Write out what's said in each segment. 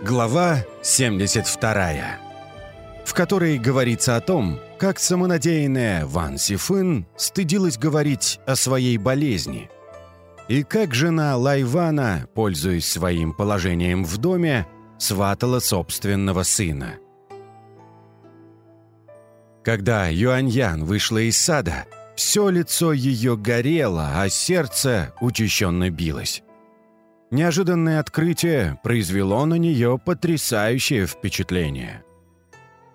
Глава 72, в которой говорится о том, как самонадеянная Ван Сифын стыдилась говорить о своей болезни, и как жена Лайвана, пользуясь своим положением в доме, сватала собственного сына. Когда Юаньян вышла из сада, все лицо ее горело, а сердце учащенно билось. Неожиданное открытие произвело на нее потрясающее впечатление.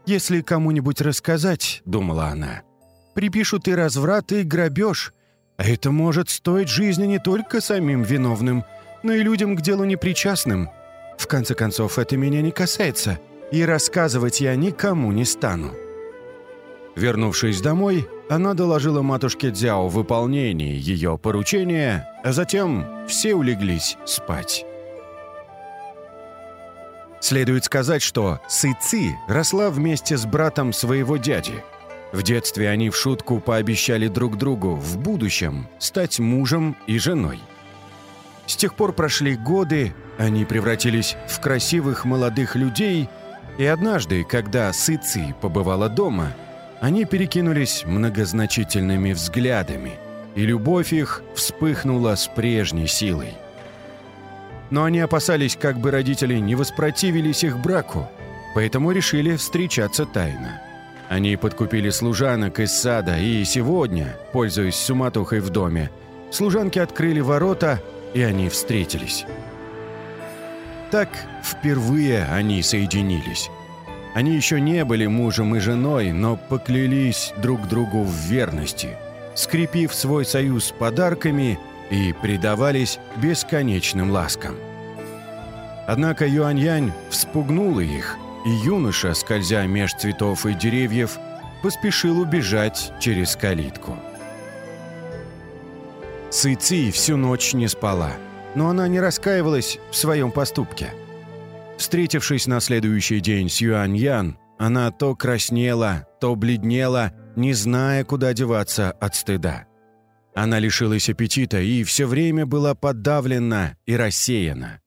«Если кому-нибудь рассказать, — думала она, — припишут и разврат, и грабеж, а это может стоить жизни не только самим виновным, но и людям к делу непричастным. В конце концов, это меня не касается, и рассказывать я никому не стану». Вернувшись домой, она доложила матушке Дзяо выполнение ее поручения, а затем все улеглись спать. Следует сказать, что Сы Ци росла вместе с братом своего дяди. В детстве они в шутку пообещали друг другу в будущем стать мужем и женой. С тех пор прошли годы, они превратились в красивых молодых людей, и однажды, когда Сы Ци побывала дома – они перекинулись многозначительными взглядами, и любовь их вспыхнула с прежней силой. Но они опасались, как бы родители не воспротивились их браку, поэтому решили встречаться тайно. Они подкупили служанок из сада, и сегодня, пользуясь суматохой в доме, служанки открыли ворота, и они встретились. Так впервые они соединились. Они еще не были мужем и женой, но поклялись друг другу в верности, скрепив свой союз подарками и предавались бесконечным ласкам. Однако Юань-Янь вспугнула их, и юноша, скользя меж цветов и деревьев, поспешил убежать через калитку. Ци-Ци всю ночь не спала, но она не раскаивалась в своем поступке – Встретившись на следующий день с Юань-Ян, она то краснела, то бледнела, не зная, куда деваться от стыда. Она лишилась аппетита и все время была подавлена и рассеяна.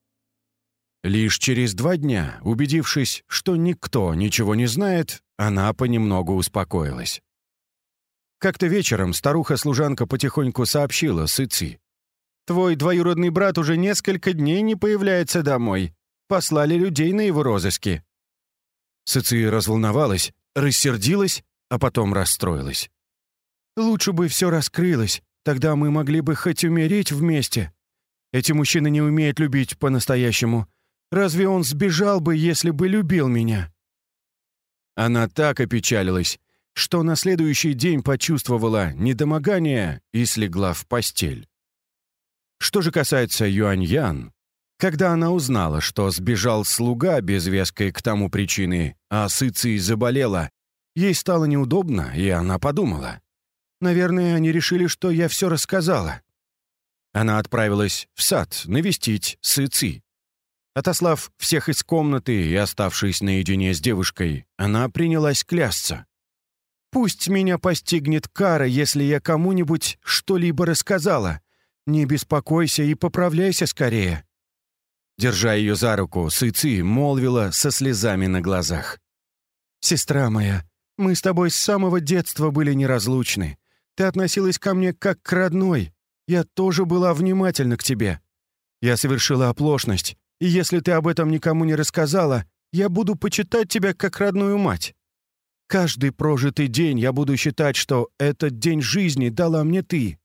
Лишь через два дня, убедившись, что никто ничего не знает, она понемногу успокоилась. Как-то вечером старуха-служанка потихоньку сообщила Сыци. «Твой двоюродный брат уже несколько дней не появляется домой послали людей на его розыски». Сыци разволновалась, рассердилась, а потом расстроилась. «Лучше бы все раскрылось, тогда мы могли бы хоть умереть вместе. Эти мужчины не умеют любить по-настоящему. Разве он сбежал бы, если бы любил меня?» Она так опечалилась, что на следующий день почувствовала недомогание и слегла в постель. Что же касается Юань-Ян, когда она узнала, что сбежал слуга без веской к тому причины, а Сыций заболела, ей стало неудобно, и она подумала. «Наверное, они решили, что я все рассказала». Она отправилась в сад навестить Сыци. Отослав всех из комнаты и оставшись наедине с девушкой, она принялась клясться. «Пусть меня постигнет кара, если я кому-нибудь что-либо рассказала. Не беспокойся и поправляйся скорее. Держа ее за руку, Сыци молвила со слезами на глазах. «Сестра моя, мы с тобой с самого детства были неразлучны. Ты относилась ко мне как к родной. Я тоже была внимательна к тебе. Я совершила оплошность, и если ты об этом никому не рассказала, я буду почитать тебя как родную мать. Каждый прожитый день я буду считать, что этот день жизни дала мне ты.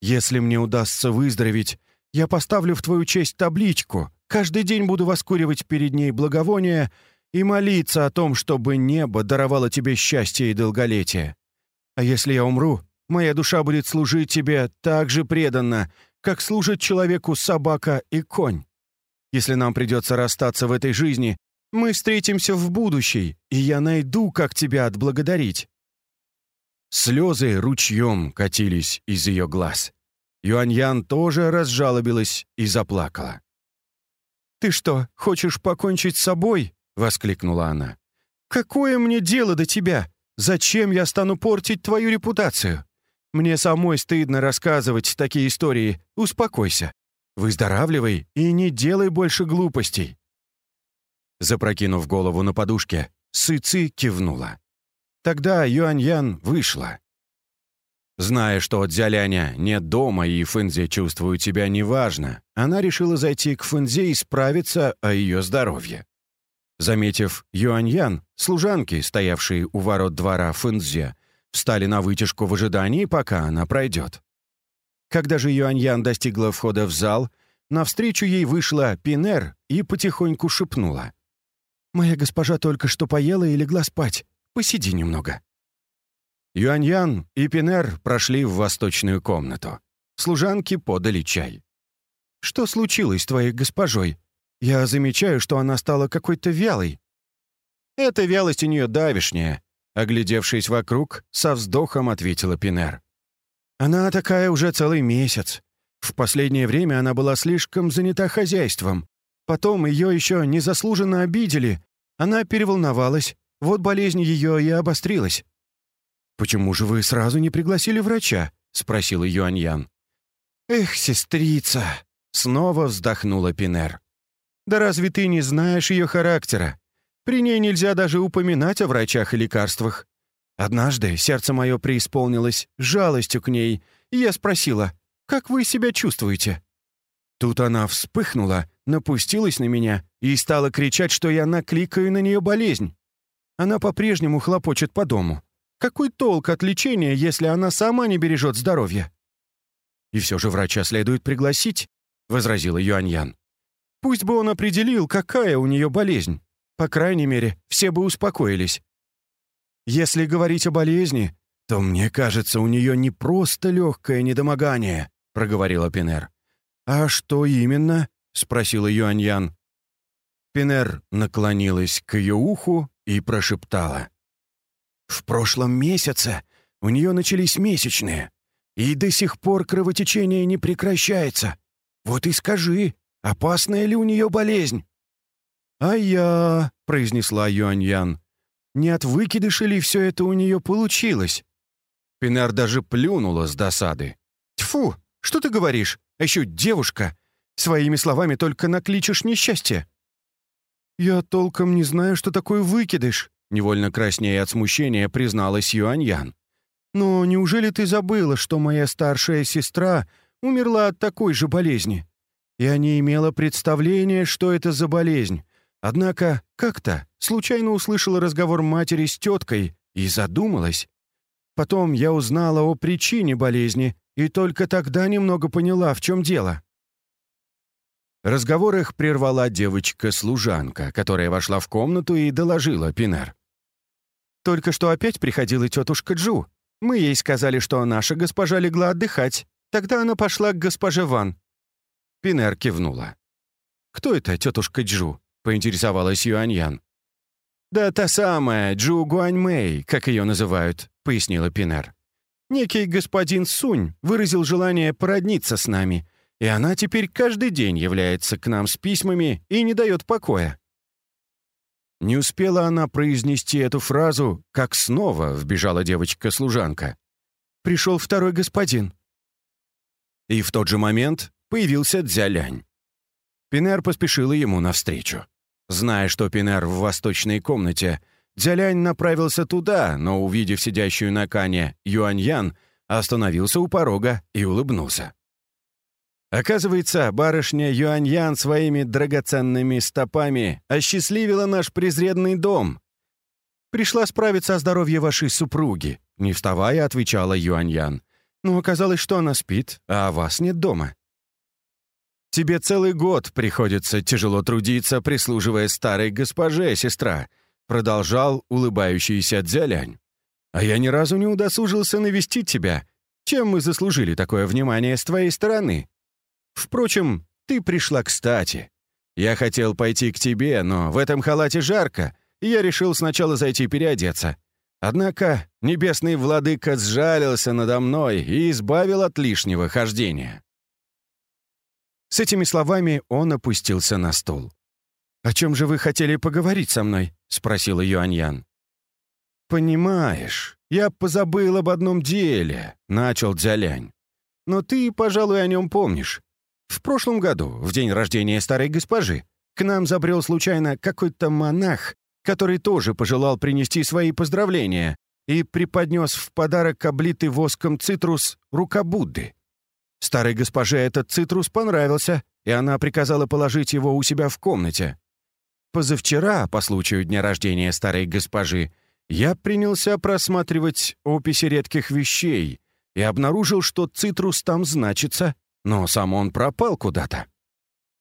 Если мне удастся выздороветь, я поставлю в твою честь табличку, Каждый день буду воскуривать перед ней благовония и молиться о том, чтобы небо даровало тебе счастье и долголетие. А если я умру, моя душа будет служить тебе так же преданно, как служит человеку собака и конь. Если нам придется расстаться в этой жизни, мы встретимся в будущей, и я найду, как тебя отблагодарить». Слезы ручьем катились из ее глаз. Юаньян тоже разжалобилась и заплакала. «Ты что, хочешь покончить с собой?» — воскликнула она. «Какое мне дело до тебя? Зачем я стану портить твою репутацию? Мне самой стыдно рассказывать такие истории. Успокойся. Выздоравливай и не делай больше глупостей». Запрокинув голову на подушке, Сыци кивнула. Тогда Юань-Ян вышла. Зная, что от Дзяляня нет дома и Фэнзе чувствует себя неважно, она решила зайти к Фэнзе и справиться о ее здоровье. Заметив Юань-Ян, служанки, стоявшие у ворот двора Фэнзе, встали на вытяжку в ожидании, пока она пройдет. Когда же Юань-Ян достигла входа в зал, навстречу ей вышла Пинер и потихоньку шепнула. «Моя госпожа только что поела и легла спать. Посиди немного». Юань-Ян и Пинер прошли в восточную комнату. Служанки подали чай. «Что случилось с твоей госпожой? Я замечаю, что она стала какой-то вялой». «Эта вялость у нее давишняя», — оглядевшись вокруг, со вздохом ответила Пинер. «Она такая уже целый месяц. В последнее время она была слишком занята хозяйством. Потом ее еще незаслуженно обидели. Она переволновалась. Вот болезнь ее и обострилась». «Почему же вы сразу не пригласили врача?» — спросила Юаньян. «Эх, сестрица!» — снова вздохнула Пинер. «Да разве ты не знаешь ее характера? При ней нельзя даже упоминать о врачах и лекарствах. Однажды сердце мое преисполнилось жалостью к ней, и я спросила, «Как вы себя чувствуете?» Тут она вспыхнула, напустилась на меня и стала кричать, что я накликаю на нее болезнь. Она по-прежнему хлопочет по дому. Какой толк от лечения, если она сама не бережет здоровье? «И все же врача следует пригласить», — возразила Юаньян. «Пусть бы он определил, какая у нее болезнь. По крайней мере, все бы успокоились. Если говорить о болезни, то мне кажется, у нее не просто легкое недомогание, проговорила Пинер. А что именно? спросила Юаньян. Пинер наклонилась к ее уху и прошептала. «В прошлом месяце у нее начались месячные, и до сих пор кровотечение не прекращается. Вот и скажи, опасная ли у нее болезнь?» «А я», — произнесла Юаньян, не от выкидыша ли все это у нее получилось? Пинар даже плюнула с досады. «Тьфу, что ты говоришь? А еще девушка. Своими словами только накличешь несчастье». «Я толком не знаю, что такое выкидыш», — невольно краснея от смущения призналась Юаньян. «Но неужели ты забыла, что моя старшая сестра умерла от такой же болезни? Я не имела представления, что это за болезнь, Однако как-то случайно услышала разговор матери с теткой и задумалась. Потом я узнала о причине болезни и только тогда немного поняла, в чем дело. Разговор их прервала девочка-служанка, которая вошла в комнату и доложила Пинер. «Только что опять приходила тетушка Джу. Мы ей сказали, что наша госпожа легла отдыхать. Тогда она пошла к госпоже Ван». Пинер кивнула. «Кто это тетушка Джу?» — поинтересовалась Юаньян. «Да та самая, Джу Гуаньмэй, как ее называют», — пояснила Пинер. «Некий господин Сунь выразил желание породниться с нами, и она теперь каждый день является к нам с письмами и не дает покоя». Не успела она произнести эту фразу, как снова вбежала девочка-служанка. «Пришел второй господин». И в тот же момент появился Дзялянь. Пинер поспешила ему навстречу. Зная, что Пинер в восточной комнате, Дзялянь направился туда, но, увидев сидящую на кане Юаньян, остановился у порога и улыбнулся. Оказывается, барышня Юаньян своими драгоценными стопами осчастливила наш презренный дом. «Пришла справиться о здоровье вашей супруги», — не вставая, отвечала Юаньян. «Но оказалось, что она спит, а вас нет дома». Тебе целый год приходится тяжело трудиться, прислуживая старой госпоже, сестра», продолжал улыбающийся Дзялянь. «А я ни разу не удосужился навестить тебя. Чем мы заслужили такое внимание с твоей стороны? Впрочем, ты пришла кстати. Я хотел пойти к тебе, но в этом халате жарко, и я решил сначала зайти переодеться. Однако небесный владыка сжалился надо мной и избавил от лишнего хождения. С этими словами он опустился на стул. «О чем же вы хотели поговорить со мной?» — спросила Юаньян. «Понимаешь, я позабыл об одном деле», — начал Дзялянь. «Но ты, пожалуй, о нем помнишь. В прошлом году, в день рождения старой госпожи, к нам забрел случайно какой-то монах, который тоже пожелал принести свои поздравления и преподнес в подарок облитый воском цитрус рука Будды. Старой госпоже этот цитрус понравился, и она приказала положить его у себя в комнате. Позавчера, по случаю дня рождения старой госпожи, я принялся просматривать описи редких вещей и обнаружил, что цитрус там значится, но сам он пропал куда-то.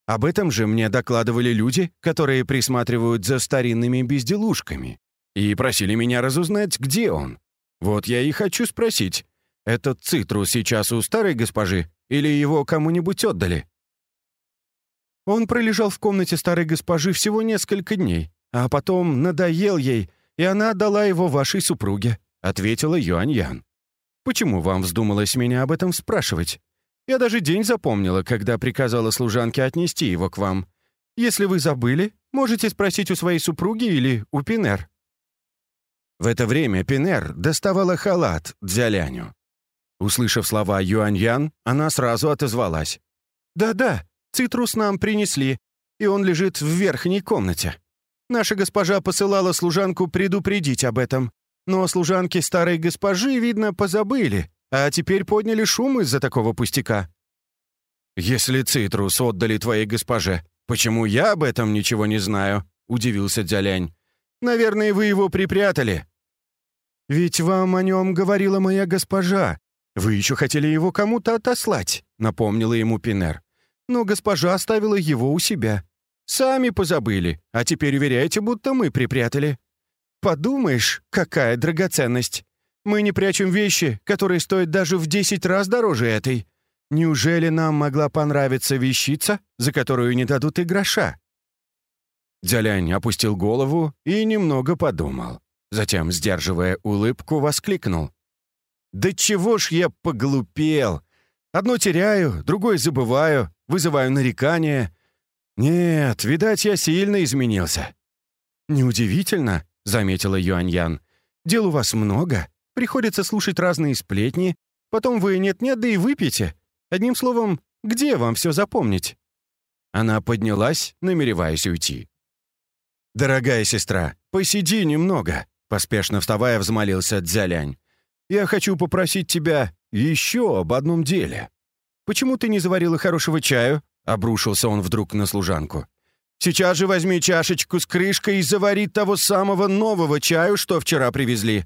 Об этом же мне докладывали люди, которые присматривают за старинными безделушками, и просили меня разузнать, где он. Вот я и хочу спросить, этот цитрус сейчас у старой госпожи или его кому-нибудь отдали? Он пролежал в комнате старой госпожи всего несколько дней, а потом надоел ей, и она отдала его вашей супруге», — ответила Юань-Ян. «Почему вам вздумалось меня об этом спрашивать? Я даже день запомнила, когда приказала служанке отнести его к вам. Если вы забыли, можете спросить у своей супруги или у Пинер». В это время Пинер доставала халат Дзяляню. Услышав слова Юань-Ян, она сразу отозвалась. «Да-да, цитрус нам принесли, и он лежит в верхней комнате. Наша госпожа посылала служанку предупредить об этом, но служанки старой госпожи, видно, позабыли, а теперь подняли шум из-за такого пустяка». «Если цитрус отдали твоей госпоже, почему я об этом ничего не знаю?» — удивился Дзялянь. «Наверное, вы его припрятали». «Ведь вам о нем говорила моя госпожа. Вы еще хотели его кому-то отослать», — напомнила ему Пинер. «Но госпожа оставила его у себя. Сами позабыли, а теперь уверяете, будто мы припрятали. Подумаешь, какая драгоценность. Мы не прячем вещи, которые стоят даже в десять раз дороже этой. Неужели нам могла понравиться вещица, за которую не дадут и гроша?» Дзялянь опустил голову и немного подумал. Затем, сдерживая улыбку, воскликнул. «Да чего ж я поглупел! Одно теряю, другое забываю, вызываю нарекания. Нет, видать, я сильно изменился». «Неудивительно», — заметила Юаньян. «Дел у вас много, Приходится слушать разные сплетни. Потом вы нет-нет, да и выпьете. Одним словом, где вам все запомнить?» Она поднялась, намереваясь уйти. «Дорогая сестра, посиди немного», — поспешно вставая, взмолился Дзялянь. «Я хочу попросить тебя еще об одном деле. Почему ты не заварила хорошего чаю?» — обрушился он вдруг на служанку. «Сейчас же возьми чашечку с крышкой и завари того самого нового чаю, что вчера привезли.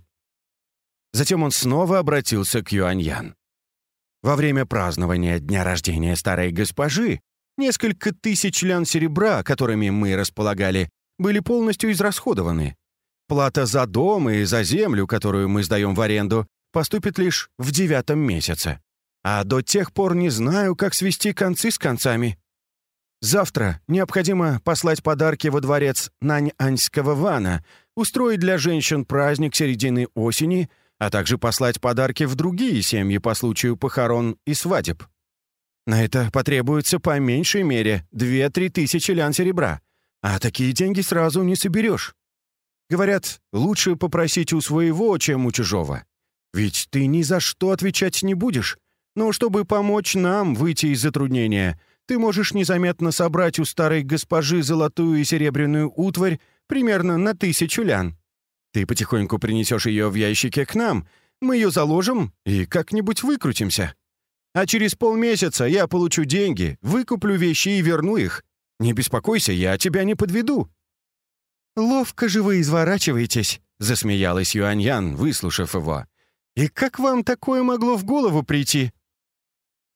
Затем он снова обратился к Юаньян. Во время празднования дня рождения старой госпожи несколько тысяч лян серебра, которыми мы располагали, были полностью израсходованы. Плата за дом и за землю, которую мы сдаем в аренду, поступит лишь в девятом месяце. А до тех пор не знаю, как свести концы с концами. Завтра необходимо послать подарки во дворец Нань-Аньского вана, устроить для женщин праздник середины осени — а также послать подарки в другие семьи по случаю похорон и свадеб. На это потребуется по меньшей мере 2-3 тысячи лян серебра, а такие деньги сразу не соберешь. Говорят, лучше попросить у своего, чем у чужого. Ведь ты ни за что отвечать не будешь. Но чтобы помочь нам выйти из затруднения, ты можешь незаметно собрать у старой госпожи золотую и серебряную утварь примерно на тысячу лян. Ты потихоньку принесешь ее в ящике к нам, мы ее заложим и как-нибудь выкрутимся. А через полмесяца я получу деньги, выкуплю вещи и верну их. Не беспокойся, я тебя не подведу». «Ловко же вы изворачиваетесь», — засмеялась Юаньян, выслушав его. «И как вам такое могло в голову прийти?»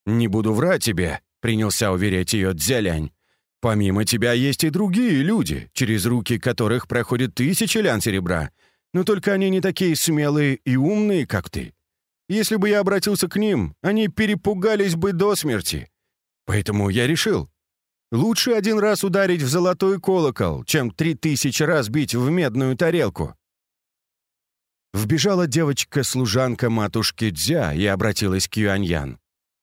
«Не буду врать тебе», — принялся уверять ее Дзялянь. «Помимо тебя есть и другие люди, через руки которых проходит тысячи лян серебра, но только они не такие смелые и умные, как ты. Если бы я обратился к ним, они перепугались бы до смерти. Поэтому я решил, лучше один раз ударить в золотой колокол, чем три тысячи раз бить в медную тарелку. Вбежала девочка-служанка матушки Дзя и обратилась к Юаньян.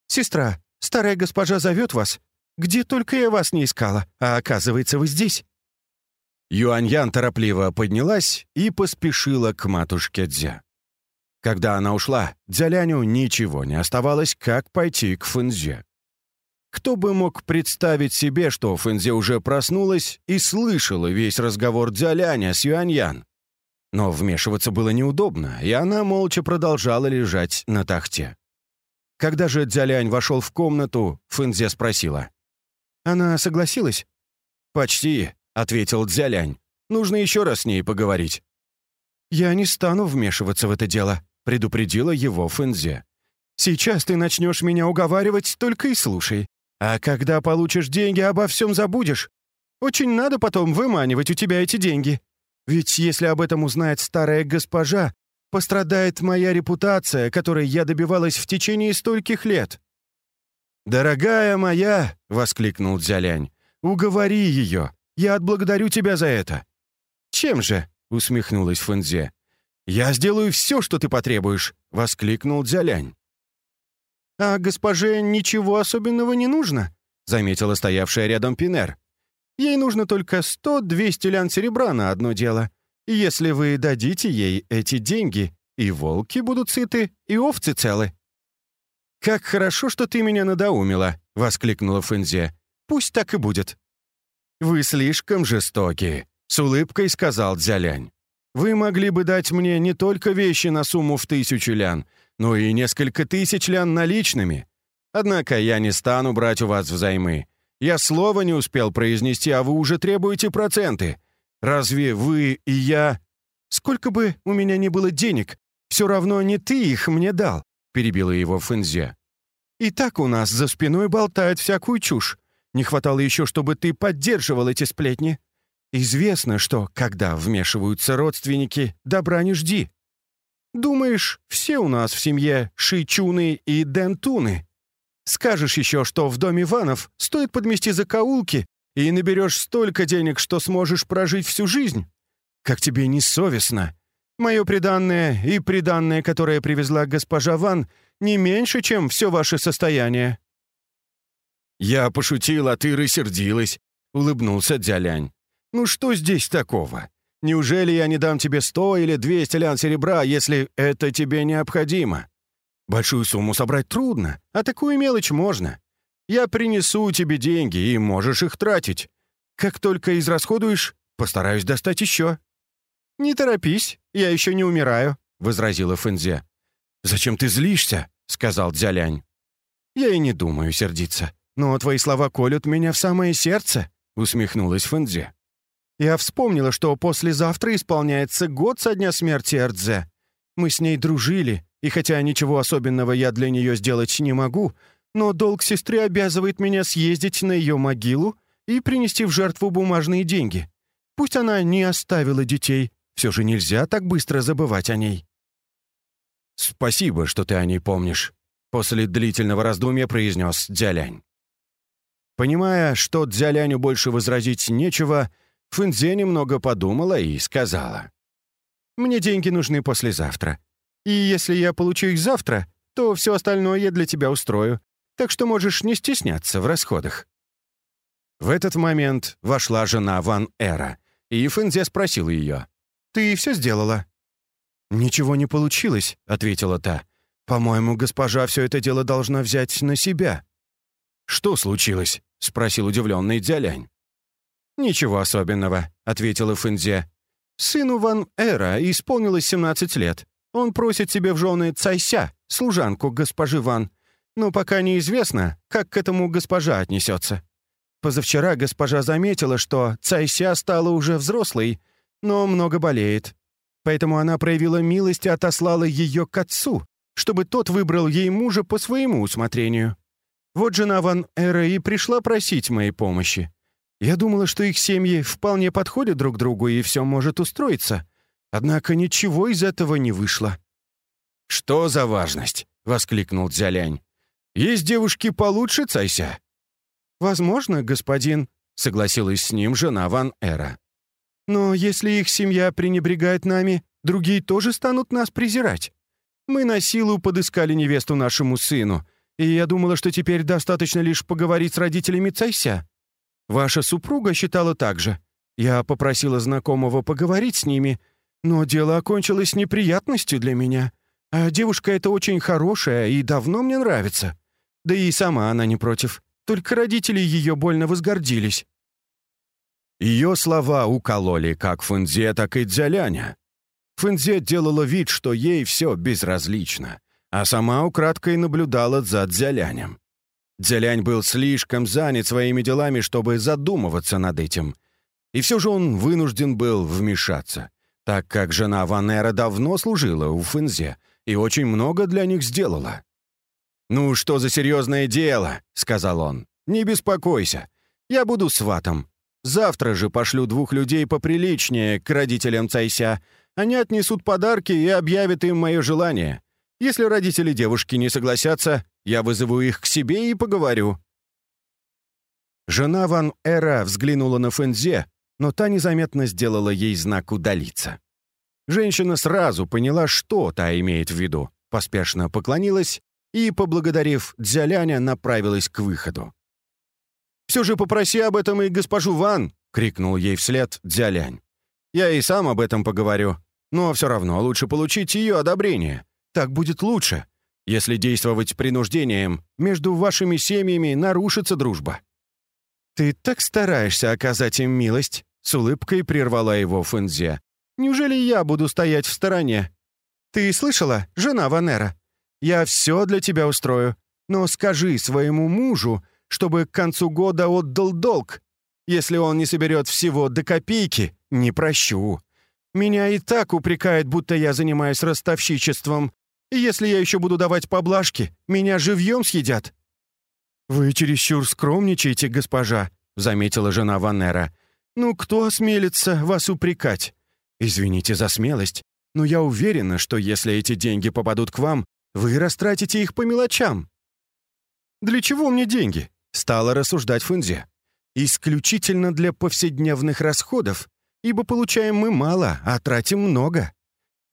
«Сестра, старая госпожа зовет вас. Где только я вас не искала, а оказывается, вы здесь». Юаньян торопливо поднялась и поспешила к матушке Дзя. Когда она ушла, Дзяляню ничего не оставалось, как пойти к Фэнзе. Кто бы мог представить себе, что Фэнзе уже проснулась и слышала весь разговор Дзяляня с Юаньян? Но вмешиваться было неудобно, и она молча продолжала лежать на тахте. Когда же Дзялянь вошел в комнату, Фэнзе спросила. «Она согласилась?» «Почти», — ответил Дзялянь. «Нужно еще раз с ней поговорить». «Я не стану вмешиваться в это дело», — предупредила его Фэнзе. «Сейчас ты начнешь меня уговаривать, только и слушай. А когда получишь деньги, обо всем забудешь. Очень надо потом выманивать у тебя эти деньги. Ведь если об этом узнает старая госпожа, пострадает моя репутация, которой я добивалась в течение стольких лет». «Дорогая моя!» — воскликнул Дзялянь. «Уговори ее! Я отблагодарю тебя за это!» «Чем же?» — усмехнулась Фэнзе. «Я сделаю все, что ты потребуешь!» — воскликнул Дзялянь. «А госпоже ничего особенного не нужно», — заметила стоявшая рядом Пинер. «Ей нужно только сто-двести лян серебра на одно дело. Если вы дадите ей эти деньги, и волки будут сыты, и овцы целы». «Как хорошо, что ты меня надоумила», — воскликнула Фэнзе. «Пусть так и будет». «Вы слишком жестоки», — с улыбкой сказал Дзялянь. «Вы могли бы дать мне не только вещи на сумму в тысячу лян, ну и несколько тысяч лян наличными. Однако я не стану брать у вас взаймы. Я слова не успел произнести, а вы уже требуете проценты. Разве вы и я...» «Сколько бы у меня ни было денег, все равно не ты их мне дал», — перебила его Фэнзе. «И так у нас за спиной болтают всякую чушь. Не хватало еще, чтобы ты поддерживал эти сплетни. Известно, что, когда вмешиваются родственники, добра не жди. Думаешь, все у нас в семье Шичуны и Дентуны? Скажешь еще, что в доме Иванов стоит подмести закоулки, и наберешь столько денег, что сможешь прожить всю жизнь? Как тебе не совестно? Мое приданное и приданное, которое привезла госпожа Ван, не меньше, чем все ваше состояние». «Я пошутил, а ты рассердилась», — улыбнулся Дзялянь. «Ну что здесь такого? Неужели я не дам тебе сто или двести лян серебра, если это тебе необходимо? Большую сумму собрать трудно, а такую мелочь можно. Я принесу тебе деньги, и можешь их тратить. Как только израсходуешь, постараюсь достать еще». «Не торопись, я еще не умираю», — возразила Фэнзе. «Зачем ты злишься?» — сказал Дзялянь. «Я и не думаю сердиться, но твои слова колют меня в самое сердце», — усмехнулась Фэнзе. Я вспомнила, что послезавтра исполняется год со дня смерти Эрдзе. Мы с ней дружили, и хотя ничего особенного я для нее сделать не могу, но долг сестры обязывает меня съездить на ее могилу и принести в жертву бумажные деньги. Пусть она не оставила детей, все же нельзя так быстро забывать о ней». «Спасибо, что ты о ней помнишь», — после длительного раздумья произнес Дзялянь. Понимая, что Дзяляню больше возразить нечего, — Фэнзе немного подумала и сказала. «Мне деньги нужны послезавтра. И если я получу их завтра, то все остальное я для тебя устрою. Так что можешь не стесняться в расходах». В этот момент вошла жена Ван Эра, и Фэнзе спросил ее. «Ты все сделала?» «Ничего не получилось», — ответила та. «По-моему, госпожа все это дело должна взять на себя». «Что случилось?» — спросил удивленный Дзялянь. «Ничего особенного», — ответила Фэнзе. «Сыну Ван Эра исполнилось 17 лет. Он просит себе в жены Цайся, служанку госпожи Ван. Но пока неизвестно, как к этому госпожа отнесется. Позавчера госпожа заметила, что Цайся стала уже взрослой, но много болеет. Поэтому она проявила милость и отослала ее к отцу, чтобы тот выбрал ей мужа по своему усмотрению. Вот жена Ван Эра и пришла просить моей помощи. Я думала, что их семьи вполне подходят друг другу и все может устроиться. Однако ничего из этого не вышло». «Что за важность?» — воскликнул Дзялянь. «Есть девушки получше Цайся?» «Возможно, господин», — согласилась с ним жена Ван Эра. «Но если их семья пренебрегает нами, другие тоже станут нас презирать. Мы на силу подыскали невесту нашему сыну, и я думала, что теперь достаточно лишь поговорить с родителями Цайся. Ваша супруга считала так же. Я попросила знакомого поговорить с ними, но дело окончилось неприятностью для меня. А девушка эта очень хорошая и давно мне нравится. Да и сама она не против. только родители ее больно возгордились». Ее слова укололи как Фэнзе, так и Дзяляня. Фэнзе делала вид, что ей все безразлично, а сама украдкой наблюдала за Дзялянем. Дзялянь был слишком занят своими делами, чтобы задумываться над этим. И все же он вынужден был вмешаться, так как жена Ванера давно служила у Фэнзе и очень много для них сделала. «Ну, что за серьезное дело?» — сказал он. «Не беспокойся. Я буду сватом. Завтра же пошлю двух людей поприличнее к родителям Цайся. Они отнесут подарки и объявят им мое желание. Если родители девушки не согласятся, я вызову их к себе и поговорю». Жена Ван Эра взглянула на Фэнзе, но та незаметно сделала ей знак удалиться. Женщина сразу поняла, что та имеет в виду, поспешно поклонилась и, поблагодарив Дзяляня, направилась к выходу. «Все же попроси об этом и госпожу Ван!» — крикнул ей вслед Дзялянь. «Я и сам об этом поговорю, но все равно лучше получить ее одобрение. Так будет лучше. Если действовать принуждением, между вашими семьями нарушится дружба». «Ты так стараешься оказать им милость», — с улыбкой прервала его Фэнзе. «Неужели я буду стоять в стороне? Ты слышала, жена Ванера? Я все для тебя устрою. Но скажи своему мужу, чтобы к концу года отдал долг. Если он не соберет всего до копейки, не прощу. Меня и так упрекает, будто я занимаюсь ростовщичеством. И если я еще буду давать поблажки, меня живьем съедят». «Вы чересчур скромничаете, госпожа», — заметила жена Ваннера. «Ну, кто осмелится вас упрекать? Извините за смелость, но я уверена, что если эти деньги попадут к вам, вы растратите их по мелочам». «Для чего мне деньги?» — стала рассуждать Фунзе. «Исключительно для повседневных расходов, ибо получаем мы мало, а тратим много.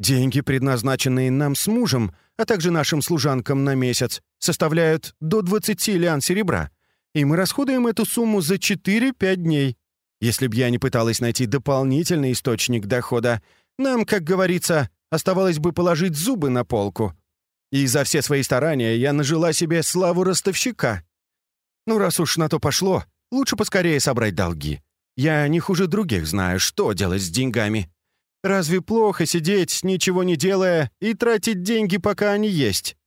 Деньги, предназначенные нам с мужем, а также нашим служанкам на месяц, составляют до 20 лян серебра, и мы расходуем эту сумму за 4-5 дней. Если б я не пыталась найти дополнительный источник дохода, нам, как говорится, оставалось бы положить зубы на полку, и за все свои старания я нажила себе славу ростовщика. Ну, раз уж на то пошло, лучше поскорее собрать долги. Я не хуже других знаю, что делать с деньгами. Разве плохо сидеть, ничего не делая, и тратить деньги, пока они есть?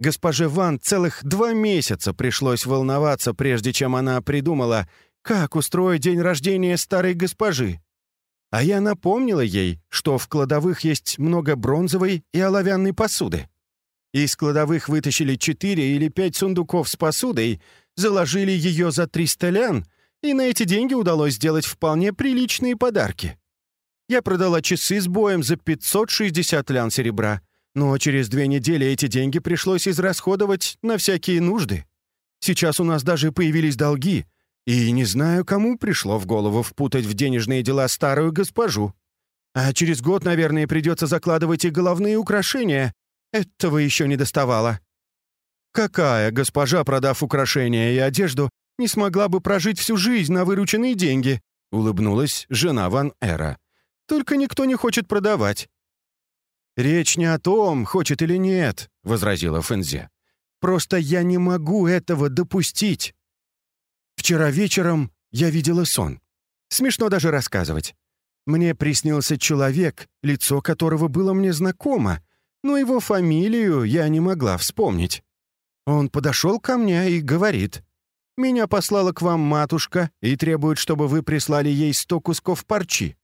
Госпоже Ван целых два месяца пришлось волноваться, прежде чем она придумала, как устроить день рождения старой госпожи. А я напомнила ей, что в кладовых есть много бронзовой и оловянной посуды. Из кладовых вытащили четыре или пять сундуков с посудой, заложили ее за 300 лян, и на эти деньги удалось сделать вполне приличные подарки. Я продала часы с боем за 560 лян серебра, но через две недели эти деньги пришлось израсходовать на всякие нужды. Сейчас у нас даже появились долги, и не знаю, кому пришло в голову впутать в денежные дела старую госпожу. А через год, наверное, придется закладывать и головные украшения, этого еще не доставало. Какая госпожа, продав украшения и одежду, не смогла бы прожить всю жизнь на вырученные деньги?» — улыбнулась жена Ван Эра. «Только никто не хочет продавать». «Речь не о том, хочет или нет», — возразила Фэнзе. «Просто я не могу этого допустить. Вчера вечером я видела сон. Смешно даже рассказывать. Мне приснился человек, лицо которого было мне знакомо, но его фамилию я не могла вспомнить. Он подошел ко мне и говорит, «Меня послала к вам матушка и требует, чтобы вы прислали ей сто кусков парчи».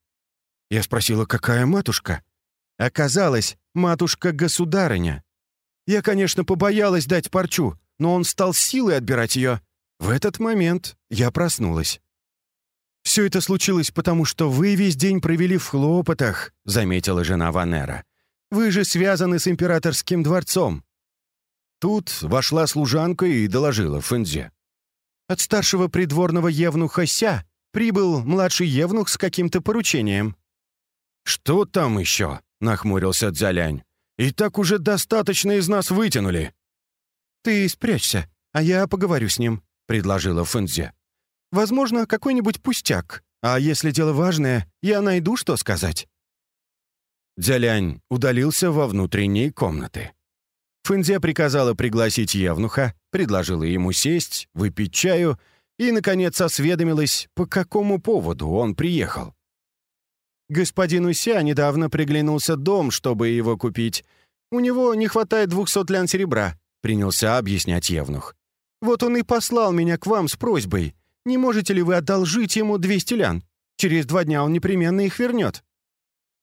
Я спросила, какая матушка? Оказалось, матушка-государыня. Я, конечно, побоялась дать парчу, но он стал силой отбирать ее. В этот момент я проснулась. «Все это случилось потому, что вы весь день провели в хлопотах», — заметила жена Ванера. Вы же связаны с императорским дворцом». Тут вошла служанка и доложила Фэнзе. От старшего придворного евнуха Ся прибыл младший евнух с каким-то поручением. «Что там еще?» — нахмурился Дзялянь. «И так уже достаточно из нас вытянули». «Ты спрячься, а я поговорю с ним», — предложила Фэнзе. «Возможно, какой-нибудь пустяк, а если дело важное, я найду, что сказать». Дзялянь удалился во внутренние комнаты. Фэнзе приказала пригласить Евнуха, предложила ему сесть, выпить чаю и, наконец, осведомилась, по какому поводу он приехал. Господину Ся недавно приглянулся дом, чтобы его купить. У него не хватает двухсот лян серебра, принялся объяснять Евнух. Вот он и послал меня к вам с просьбой. Не можете ли вы одолжить ему двести лян? Через два дня он непременно их вернет».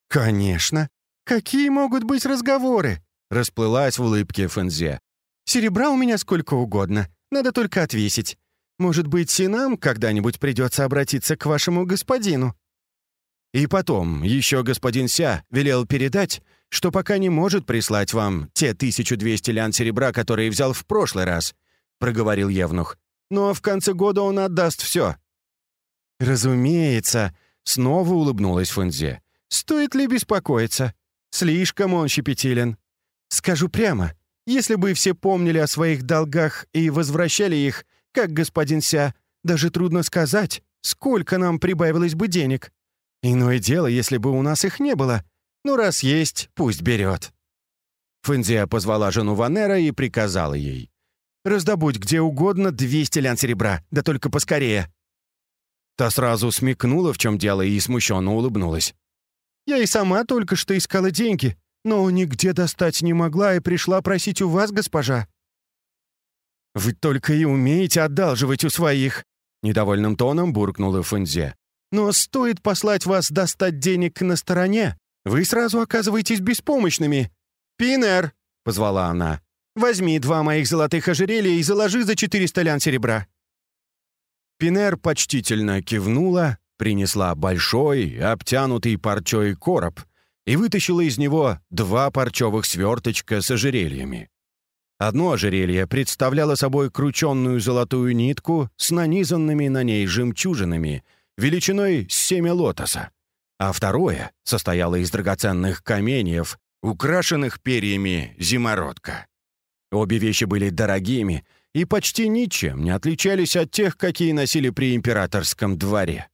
«Конечно. Какие могут быть разговоры?» Расплылась в улыбке Фэнзе. «Серебра у меня сколько угодно. Надо только отвесить. Может быть, и нам когда-нибудь придется обратиться к вашему господину?» И потом, еще господин Ся велел передать, что пока не может прислать вам те 1200 лян серебра, которые взял в прошлый раз», — проговорил Евнух. «Но в конце года он отдаст все». «Разумеется», — снова улыбнулась Фунзе. «Стоит ли беспокоиться? Слишком он щепетилен. Скажу прямо, если бы все помнили о своих долгах и возвращали их, как господин Ся, даже трудно сказать, сколько нам прибавилось бы денег. Иное дело, если бы у нас их не было. Ну, раз есть, пусть берет». Фэнзия позвала жену Ванера и приказала ей. «Раздобудь где угодно 200 лян серебра, да только поскорее». Та сразу смекнула, в чем дело, и смущенно улыбнулась. «Я и сама только что искала деньги, но нигде достать не могла и пришла просить у вас, госпожа». «Вы только и умеете одалживать у своих», — недовольным тоном буркнула Фэнзе. «Но стоит послать вас достать денег на стороне, вы сразу оказываетесь беспомощными. «Пинер!» — позвала она. «Возьми два моих золотых ожерелья и заложи за 400 лян серебра». Пинер почтительно кивнула, принесла большой, обтянутый парчой короб и вытащила из него два парчевых сверточка с ожерельями. Одно ожерелье представляло собой крученную золотую нитку с нанизанными на ней жемчужинами, величиной семя лотоса а второе состояло из драгоценных каменьев, украшенных перьями зимородка. Обе вещи были дорогими и почти ничем не отличались от тех, какие носили при императорском дворе.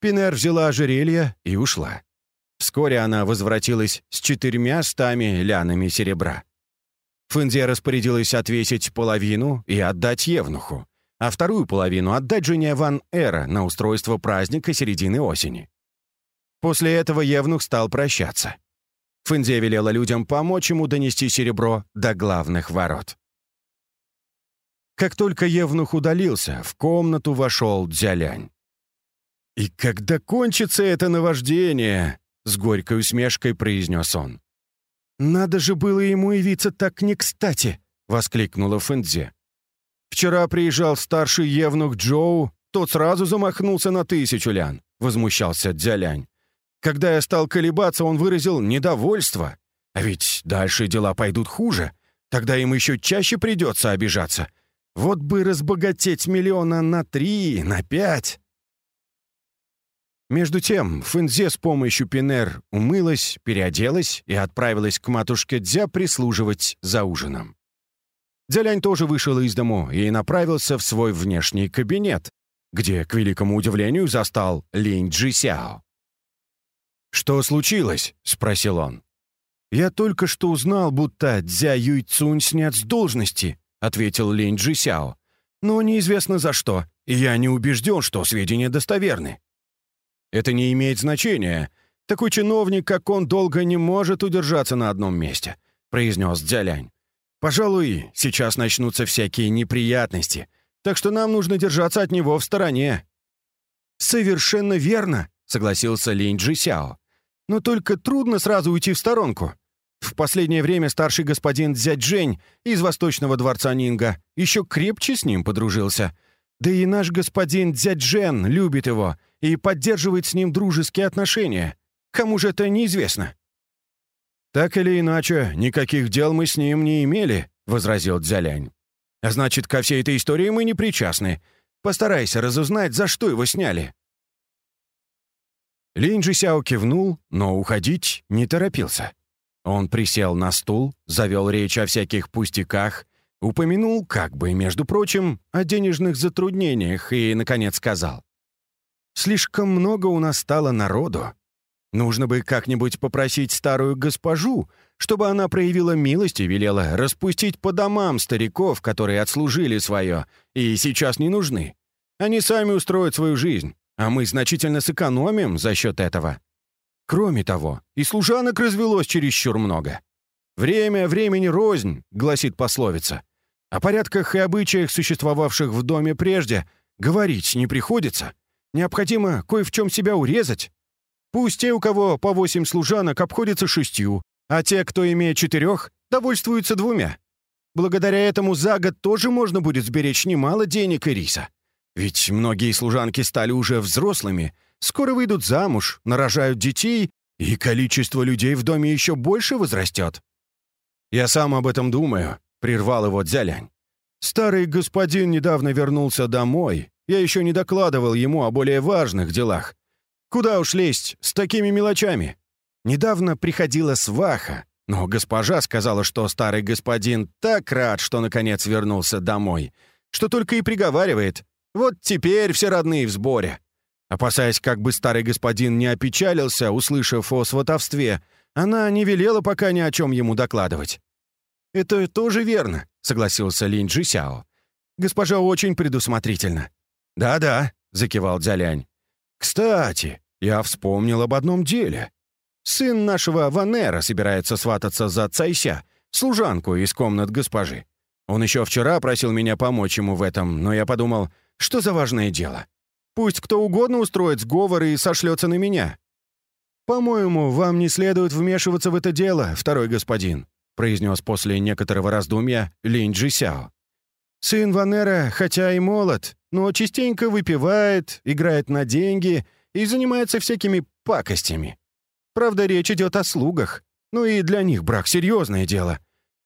Пинер взяла ожерелье и ушла. Вскоре она возвратилась с четырьмя стами лянами серебра. Фэнзе распорядилась отвесить половину и отдать Евнуху, а вторую половину отдать жене Ван Эра на устройство праздника середины осени. После этого Евнух стал прощаться. Фэнзе велела людям помочь ему донести серебро до главных ворот. Как только Евнух удалился, в комнату вошел Дзялянь. «И когда кончится это наваждение?» — с горькой усмешкой произнес он. «Надо же было ему явиться так не кстати!» — воскликнула Фэнзе. «Вчера приезжал старший Евнух Джоу, тот сразу замахнулся на тысячу лян», — возмущался Дзялянь. Когда я стал колебаться, он выразил недовольство. А ведь дальше дела пойдут хуже. Тогда им еще чаще придется обижаться. Вот бы разбогатеть миллиона на три, на пять. Между тем, Фэнзе с помощью Пинер умылась, переоделась и отправилась к матушке Дзя прислуживать за ужином. Дзялянь тоже вышел из дому и направился в свой внешний кабинет, где, к великому удивлению, застал Линь Джисяо. «Что случилось?» — спросил он. «Я только что узнал, будто Дзя Юйцунь снят с должности», — ответил Линь Джисяо. «Но неизвестно за что, и я не убежден, что сведения достоверны». «Это не имеет значения. Такой чиновник, как он, долго не может удержаться на одном месте», — произнес Дзялянь. «Пожалуй, сейчас начнутся всякие неприятности, так что нам нужно держаться от него в стороне». «Совершенно верно», — согласился Линь Джисяо. Но только трудно сразу уйти в сторонку. В последнее время старший господин Дзяджень из Восточного дворца Нинга еще крепче с ним подружился. Да и наш господин Дзяджен любит его и поддерживает с ним дружеские отношения. Кому же это неизвестно?» «Так или иначе, никаких дел мы с ним не имели», — возразил Дзялянь. «А значит, ко всей этой истории мы не причастны. Постарайся разузнать, за что его сняли». Линь Джисяо кивнул, но уходить не торопился. Он присел на стул, завел речь о всяких пустяках, упомянул, как бы, между прочим, о денежных затруднениях и, наконец, сказал. «Слишком много у нас стало народу. Нужно бы как-нибудь попросить старую госпожу, чтобы она проявила милость и велела распустить по домам стариков, которые отслужили свое и сейчас не нужны. Они сами устроят свою жизнь, а мы значительно сэкономим за счет этого. Кроме того, и служанок развелось чересчур много. «Время времени рознь», — гласит пословица. О порядках и обычаях, существовавших в доме прежде, говорить не приходится. Необходимо кое в чем себя урезать. Пусть те, у кого по восемь служанок, обходятся шестью, а те, кто имеет четырех, довольствуются двумя. Благодаря этому за год тоже можно будет сберечь немало денег и риса. Ведь многие служанки стали уже взрослыми, скоро выйдут замуж, нарожают детей, и количество людей в доме еще больше возрастет. «Я сам об этом думаю», — прервал его Дзялянь. «Старый господин недавно вернулся домой. Я еще не докладывал ему о более важных делах. Куда уж лезть с такими мелочами? Недавно приходила сваха, но госпожа сказала, что старый господин так рад, что наконец вернулся домой, что только и приговаривает. Вот теперь все родные в сборе. Опасаясь, как бы старый господин не опечалился, услышав о сватовстве, она не велела пока ни о чем ему докладывать. «Это тоже верно», — согласился Линь Джисяо. «Госпожа очень предусмотрительна». «Да-да», — закивал Дзялянь. «Кстати, я вспомнил об одном деле. Сын нашего Ванера собирается свататься за Цайся, служанку из комнат госпожи. Он еще вчера просил меня помочь ему в этом, но я подумал, что за важное дело. Пусть кто угодно устроит сговор и сошлется на меня. «По-моему, вам не следует вмешиваться в это дело, второй господин», произнес после некоторого раздумья Линь Джисяо. «Сын Ванера, хотя и молод, но частенько выпивает, играет на деньги и занимается всякими пакостями. Правда, речь идет о слугах, ну и для них брак — серьезное дело.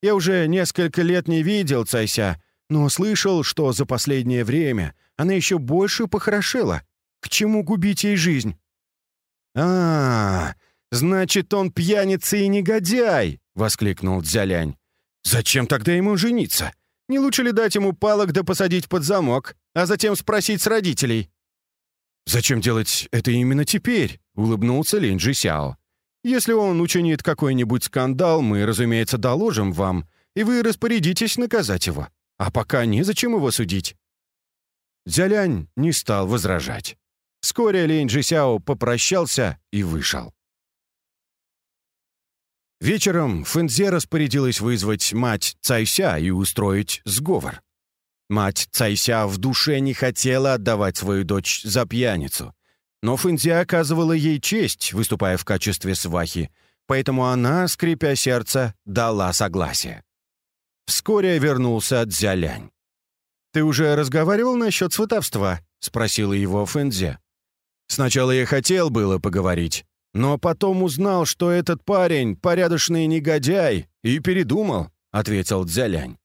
Я уже несколько лет не видел Цайся, но слышал, что за последнее время она еще больше похорошела. К чему губить ей жизнь?» «А, значит, он пьяница и негодяй!» — воскликнул Дзялянь. «Зачем тогда ему жениться? Не лучше ли дать ему палок да посадить под замок, а затем спросить с родителей?» «Зачем делать это именно теперь?» — улыбнулся Линь Сяо. «Если он учинит какой-нибудь скандал, мы, разумеется, доложим вам, и вы распорядитесь наказать его. А пока незачем его судить». Дзялянь не стал возражать. Вскоре Линь Сяо попрощался и вышел. Вечером Фэнзе распорядилась вызвать мать Цайся и устроить сговор. Мать Цайся в душе не хотела отдавать свою дочь за пьяницу. Но Фэнзе оказывала ей честь, выступая в качестве свахи, поэтому она, скрипя сердце, дала согласие. Вскоре вернулся Дзялянь. «Ты уже разговаривал насчет сватовства?» — спросила его Фэнзе. «Сначала я хотел было поговорить, но потом узнал, что этот парень — порядочный негодяй, и передумал», — ответил Дзялянь.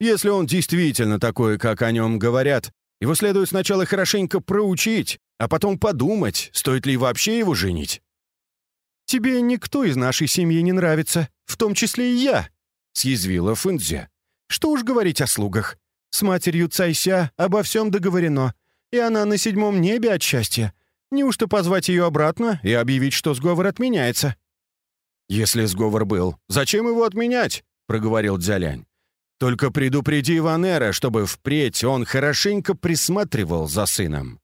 «Если он действительно такой, как о нем говорят, его следует сначала хорошенько проучить, а потом подумать, стоит ли вообще его женить». «Тебе никто из нашей семьи не нравится, в том числе и я», — съязвила Фэнзе. «Что уж говорить о слугах. С матерью Цайся обо всем договорено, и она на седьмом небе от счастья. Неужто позвать ее обратно и объявить, что сговор отменяется?» «Если сговор был, зачем его отменять?» — проговорил Дзялянь. «Только предупреди Ванера, чтобы впредь он хорошенько присматривал за сыном».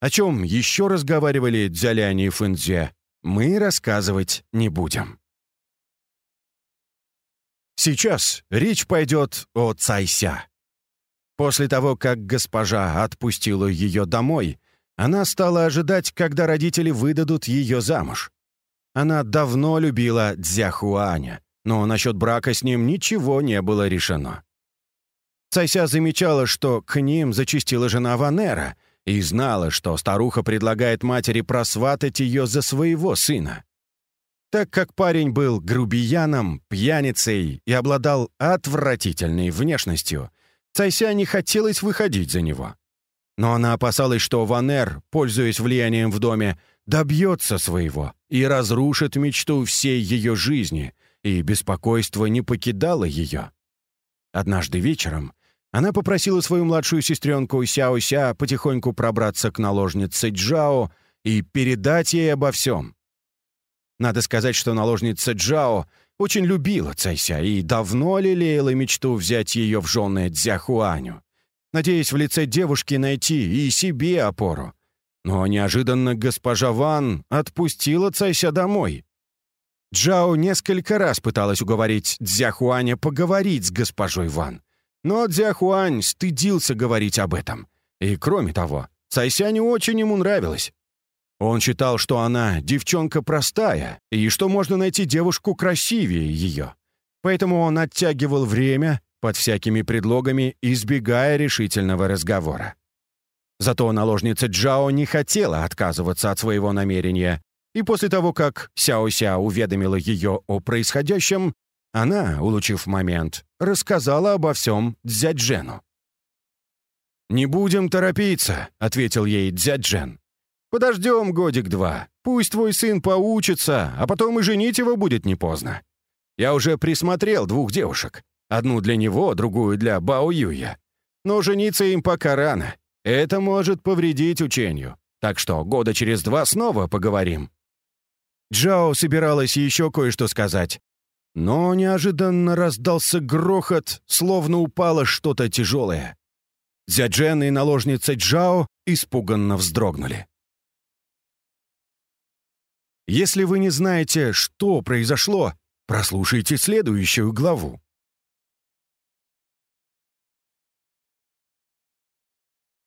О чем еще разговаривали Дзялянь и Фэнзе, мы рассказывать не будем. Сейчас речь пойдет о Цайся. После того, как госпожа отпустила ее домой, она стала ожидать, когда родители выдадут ее замуж. Она давно любила Дзяхуаня, но насчет брака с ним ничего не было решено. Цайся замечала, что к ним зачастила жена Ванера и знала, что старуха предлагает матери просватать ее за своего сына. Так как парень был грубияном, пьяницей и обладал отвратительной внешностью, Цайся не хотелось выходить за него. Но она опасалась, что Ванер, пользуясь влиянием в доме, добьется своего и разрушит мечту всей ее жизни, и беспокойство не покидало ее. Однажды вечером она попросила свою младшую сестренку Сяо-Ся потихоньку пробраться к наложнице Джао и передать ей обо всем. Надо сказать, что наложница Джао очень любила Цайся и давно лелеяла мечту взять ее в жены Дзяхуаню, надеясь в лице девушки найти и себе опору. Но неожиданно госпожа Ван отпустила Цайся домой. Джао несколько раз пыталась уговорить Дзяхуаня поговорить с госпожой Ван, но Дзяхуань стыдился говорить об этом. И кроме того, Цайсяню очень ему нравилось. Он считал, что она девчонка простая, и что можно найти девушку красивее ее. Поэтому он оттягивал время под всякими предлогами, избегая решительного разговора. Зато наложница Джао не хотела отказываться от своего намерения, и после того, как Сяо-Ся уведомила ее о происходящем, она, улучив момент, рассказала обо всем Дзяджену. «Не будем торопиться», — ответил ей Дзяджен. Подождем годик-два. Пусть твой сын поучится, а потом и женить его будет не поздно. Я уже присмотрел двух девушек. Одну для него, другую для Бао Юя. Но жениться им пока рано. Это может повредить учению. Так что года через два снова поговорим». Джао собиралась еще кое-что сказать. Но неожиданно раздался грохот, словно упало что-то тяжелое. Дзяджен и наложница Джао испуганно вздрогнули. Если вы не знаете, что произошло, прослушайте следующую главу.